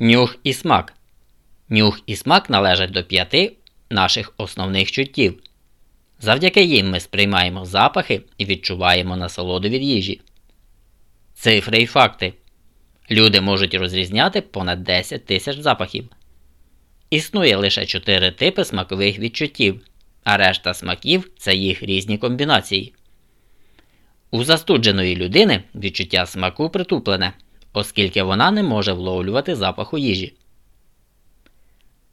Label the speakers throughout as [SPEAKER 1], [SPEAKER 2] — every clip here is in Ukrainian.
[SPEAKER 1] Нюх і смак. Нюх і смак належать до п'яти наших основних чуттів. Завдяки їм ми сприймаємо запахи і відчуваємо насолоду від їжі. Цифри і факти. Люди можуть розрізняти понад 10 тисяч запахів. Існує лише 4 типи смакових відчуттів, а решта смаків це їх різні комбінації. У застудженої людини відчуття смаку притуплене, оскільки вона не може вловлювати запаху їжі.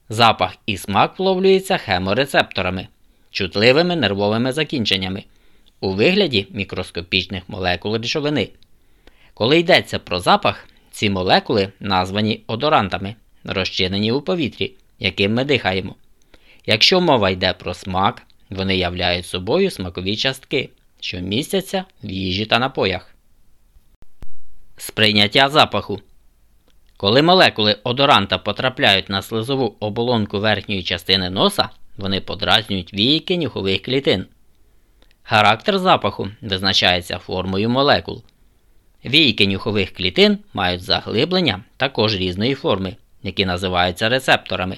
[SPEAKER 1] Запах і смак вловлюються хеморецепторами, чутливими нервовими закінченнями у вигляді мікроскопічних молекул речовини. Коли йдеться про запах, ці молекули названі одорантами, розчинені у повітрі, яким ми дихаємо. Якщо мова йде про смак, вони являють собою смакові частки, що містяться в їжі та напоях. Сприйняття запаху. Коли молекули одоранта потрапляють на слизову оболонку верхньої частини носа, вони подразнюють війки нюхових клітин. Характер запаху визначається формою молекул. Війки нюхових клітин мають заглиблення також різної форми, які називаються рецепторами.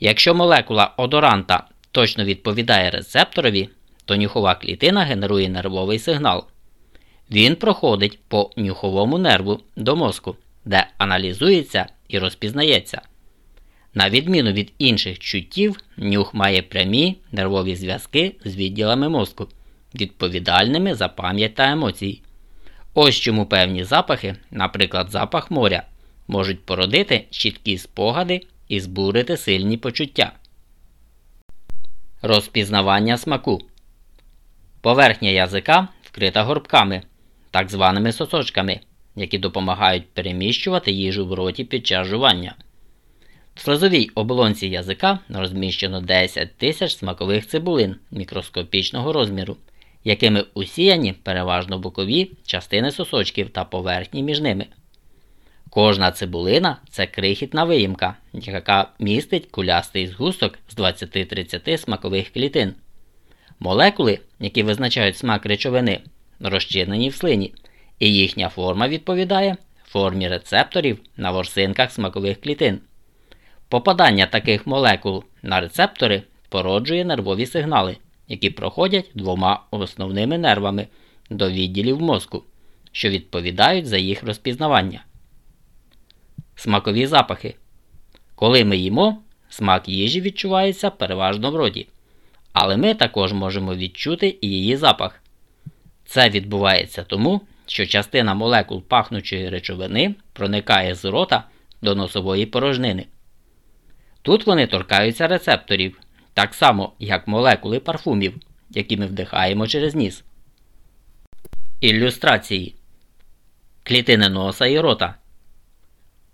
[SPEAKER 1] Якщо молекула одоранта точно відповідає рецепторові, то нюхова клітина генерує нервовий сигнал. Він проходить по нюховому нерву до мозку, де аналізується і розпізнається. На відміну від інших чуттів, нюх має прямі нервові зв'язки з відділами мозку, відповідальними за пам'ять та емоції. Ось чому певні запахи, наприклад, запах моря, можуть породити чіткі спогади і збурити сильні почуття. Розпізнавання смаку. Поверхня язика вкрита горбками, так званими сосочками, які допомагають переміщувати їжу в роті під час жування. В слизовій оболонці язика розміщено 10 тисяч смакових цибулин мікроскопічного розміру, якими усіяні переважно бокові частини сосочків та поверхні між ними. Кожна цибулина це крихітна виїмка, яка містить кулястий згусток з 20-30 смакових клітин. Молекули, які визначають смак речовини, розчинені в слині, і їхня форма відповідає формі рецепторів на ворсинках смакових клітин. Попадання таких молекул на рецептори породжує нервові сигнали, які проходять двома основними нервами до відділів мозку, що відповідають за їх розпізнавання. Смакові запахи. Коли ми їмо, смак їжі відчувається переважно в роті. Але ми також можемо відчути і її запах. Це відбувається тому, що частина молекул пахнучої речовини проникає з рота до носової порожнини. Тут вони торкаються рецепторів, так само, як молекули парфумів, які ми вдихаємо через ніс. Ілюстрації Клітини носа і рота.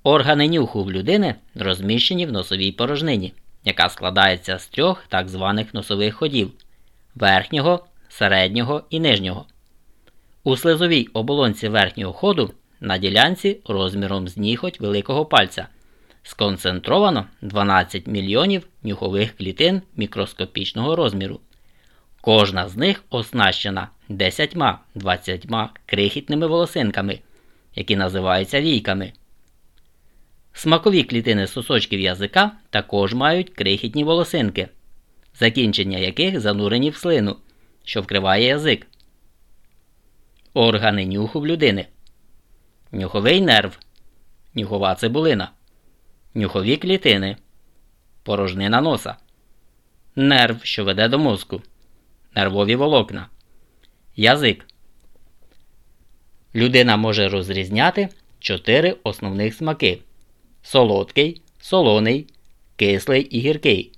[SPEAKER 1] Органи нюху в людини розміщені в носовій порожнині, яка складається з трьох так званих носових ходів верхнього, середнього і нижнього. У слизовій оболонці верхнього ходу на ділянці розміром з ніхоть великого пальця сконцентровано 12 мільйонів нюхових клітин мікроскопічного розміру. Кожна з них оснащена 10-20 крихітними волосинками, які називаються війками. Смакові клітини сосочків язика також мають крихітні волосинки, закінчення яких занурені в слину, що вкриває язик. Органи нюху в людини. Нюховий нерв. Нюхова цибулина. Нюхові клітини. Порожнина носа. Нерв, що веде до мозку. Нервові волокна. Язик. Людина може розрізняти чотири основних смаки солодкий, солоний, кислий і гіркий.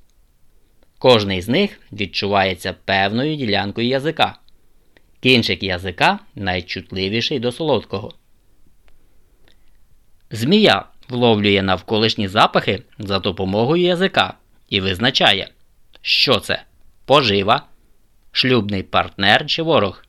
[SPEAKER 1] Кожний з них відчувається певною ділянкою язика. Кінчик язика найчутливіший до солодкого. Змія вловлює навколишні запахи за допомогою язика і визначає, що це пожива, шлюбний партнер чи ворог.